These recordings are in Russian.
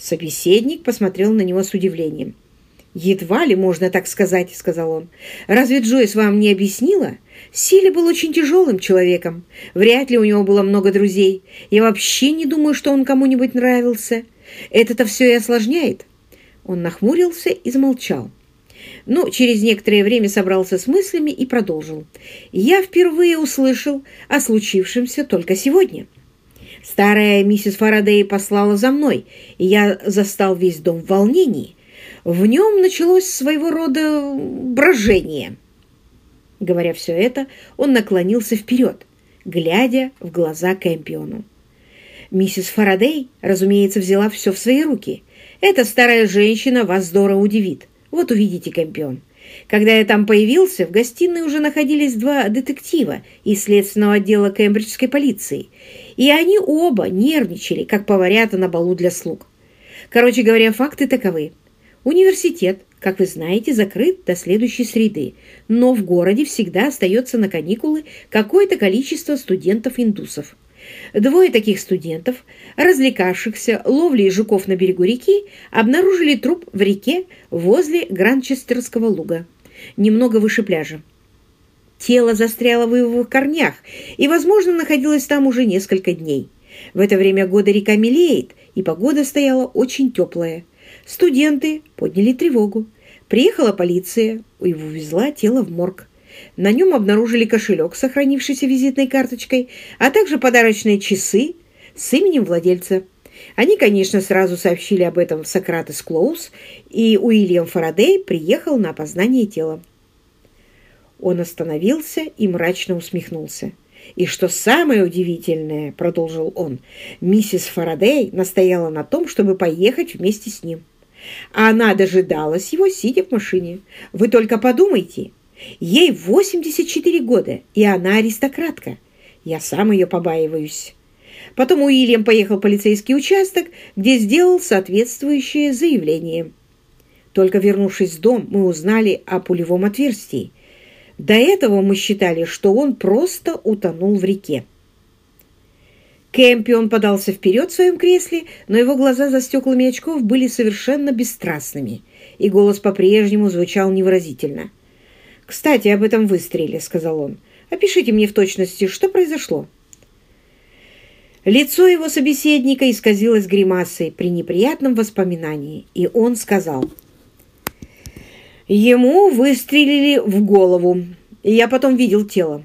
Собеседник посмотрел на него с удивлением. «Едва ли можно так сказать», — сказал он. «Разве Джойс вам не объяснила? Силе был очень тяжелым человеком. Вряд ли у него было много друзей. Я вообще не думаю, что он кому-нибудь нравился. Это-то все и осложняет». Он нахмурился и замолчал. Но через некоторое время собрался с мыслями и продолжил. «Я впервые услышал о случившемся только сегодня». Старая миссис Фарадей послала за мной, и я застал весь дом в волнении. В нем началось своего рода брожение. Говоря все это, он наклонился вперед, глядя в глаза Кэмпиону. Миссис Фарадей, разумеется, взяла все в свои руки. Эта старая женщина вас здорово удивит. Вот увидите, Кэмпион. Когда я там появился, в гостиной уже находились два детектива из следственного отдела кембриджской полиции, и они оба нервничали, как поварята на балу для слуг. Короче говоря, факты таковы. Университет, как вы знаете, закрыт до следующей среды, но в городе всегда остается на каникулы какое-то количество студентов-индусов. Двое таких студентов, развлекавшихся ловлей жуков на берегу реки, обнаружили труп в реке возле Гранчестерского луга, немного выше пляжа. Тело застряло в ивовых корнях и, возможно, находилось там уже несколько дней. В это время года река мелеет, и погода стояла очень теплая. Студенты подняли тревогу. Приехала полиция и увезла тело в морг. На нем обнаружили кошелек, сохранившийся визитной карточкой, а также подарочные часы с именем владельца. Они, конечно, сразу сообщили об этом в Сократес Клоус, и Уильям Фарадей приехал на опознание тела. Он остановился и мрачно усмехнулся. «И что самое удивительное, — продолжил он, — миссис Фарадей настояла на том, чтобы поехать вместе с ним. А она дожидалась его, сидя в машине. Вы только подумайте, Ей 84 года, и она аристократка. Я сам ее побаиваюсь. Потом Уильям поехал в полицейский участок, где сделал соответствующее заявление. Только вернувшись в дом, мы узнали о пулевом отверстии. До этого мы считали, что он просто утонул в реке. Кэмпион подался вперед в своем кресле, но его глаза за стеклами очков были совершенно бесстрастными, и голос по-прежнему звучал невыразительно. «Кстати, об этом выстреле», — сказал он. «Опишите мне в точности, что произошло». Лицо его собеседника исказилось гримасой при неприятном воспоминании, и он сказал. «Ему выстрелили в голову, я потом видел тело.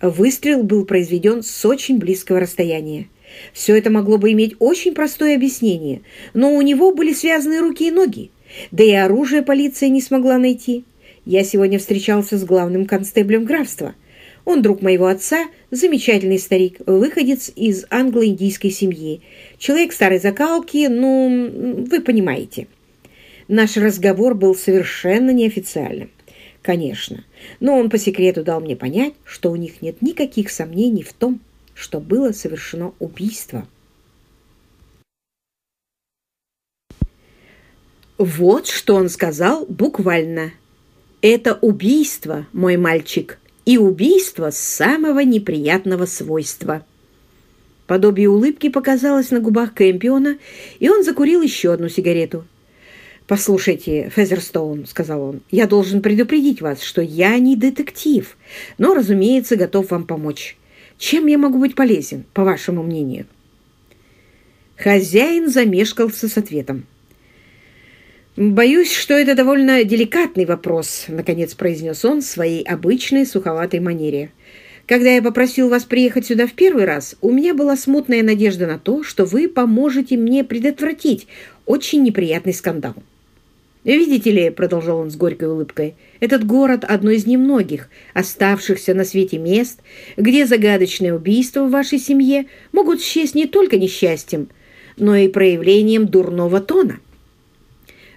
Выстрел был произведен с очень близкого расстояния. Все это могло бы иметь очень простое объяснение, но у него были связаны руки и ноги, да и оружие полиция не смогла найти. Я сегодня встречался с главным констеблем графства. Он друг моего отца, замечательный старик, выходец из англо-индийской семьи. Человек старой закалки, ну, вы понимаете. Наш разговор был совершенно неофициальным. Конечно, но он по секрету дал мне понять, что у них нет никаких сомнений в том, что было совершено убийство. Вот что он сказал буквально. Это убийство, мой мальчик, и убийство самого неприятного свойства. Подобие улыбки показалось на губах Кэмпиона, и он закурил еще одну сигарету. «Послушайте, Фезерстоун», — сказал он, — «я должен предупредить вас, что я не детектив, но, разумеется, готов вам помочь. Чем я могу быть полезен, по вашему мнению?» Хозяин замешкался с ответом. «Боюсь, что это довольно деликатный вопрос», — наконец произнес он в своей обычной суховатой манере. «Когда я попросил вас приехать сюда в первый раз, у меня была смутная надежда на то, что вы поможете мне предотвратить очень неприятный скандал». «Видите ли», — продолжал он с горькой улыбкой, — «этот город — одно из немногих, оставшихся на свете мест, где загадочные убийства в вашей семье могут счесть не только несчастьем, но и проявлением дурного тона».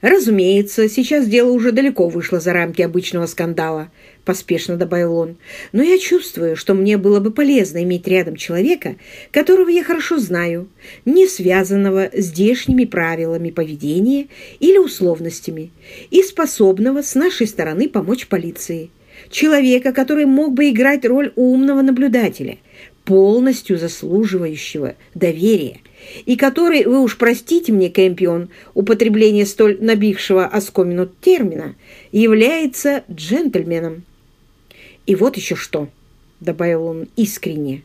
«Разумеется, сейчас дело уже далеко вышло за рамки обычного скандала», — поспешно добавил он. «Но я чувствую, что мне было бы полезно иметь рядом человека, которого я хорошо знаю, не связанного с здешними правилами поведения или условностями, и способного с нашей стороны помочь полиции. Человека, который мог бы играть роль умного наблюдателя, полностью заслуживающего доверия, и который, вы уж простите мне, Кэмпион, употребление столь набившего оскомину термина, является джентльменом. И вот еще что, добавил он искренне,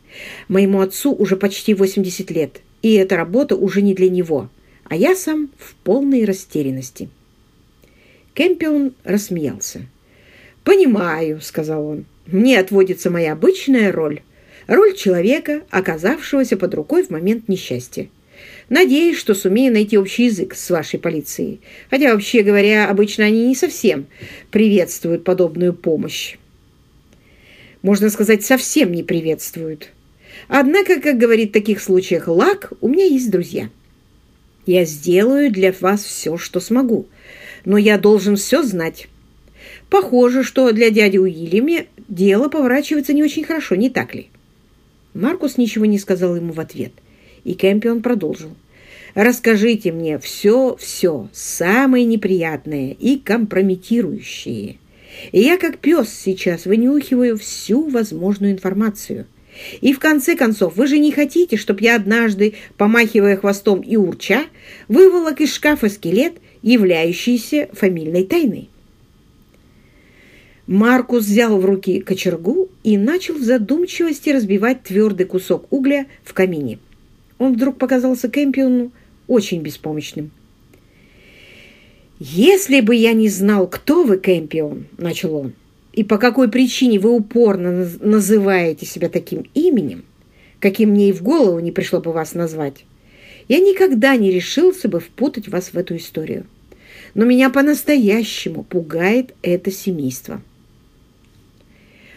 моему отцу уже почти 80 лет, и эта работа уже не для него, а я сам в полной растерянности. Кэмпион рассмеялся. «Понимаю», — сказал он, — «мне отводится моя обычная роль, роль человека, оказавшегося под рукой в момент несчастья. Надеюсь, что сумею найти общий язык с вашей полицией, хотя, вообще говоря, обычно они не совсем приветствуют подобную помощь. Можно сказать, совсем не приветствуют. Однако, как говорит в таких случаях Лак, у меня есть друзья. Я сделаю для вас все, что смогу, но я должен все знать. Похоже, что для дяди Уильяма дело поворачивается не очень хорошо, не так ли? Маркус ничего не сказал ему в ответ, и Кэмпион продолжил. «Расскажите мне все-все, самое неприятное и компрометирующее. И я, как пес, сейчас вынюхиваю всю возможную информацию». И в конце концов, вы же не хотите, чтобы я однажды, помахивая хвостом и урча, выволок из шкафа скелет, являющийся фамильной тайной? Маркус взял в руки кочергу и начал в задумчивости разбивать твердый кусок угля в камине. Он вдруг показался Кэмпиону очень беспомощным. «Если бы я не знал, кто вы, Кэмпион», — начал он, «и по какой причине вы упорно называете себя таким именем, каким мне и в голову не пришло бы вас назвать, я никогда не решился бы впутать вас в эту историю. Но меня по-настоящему пугает это семейство».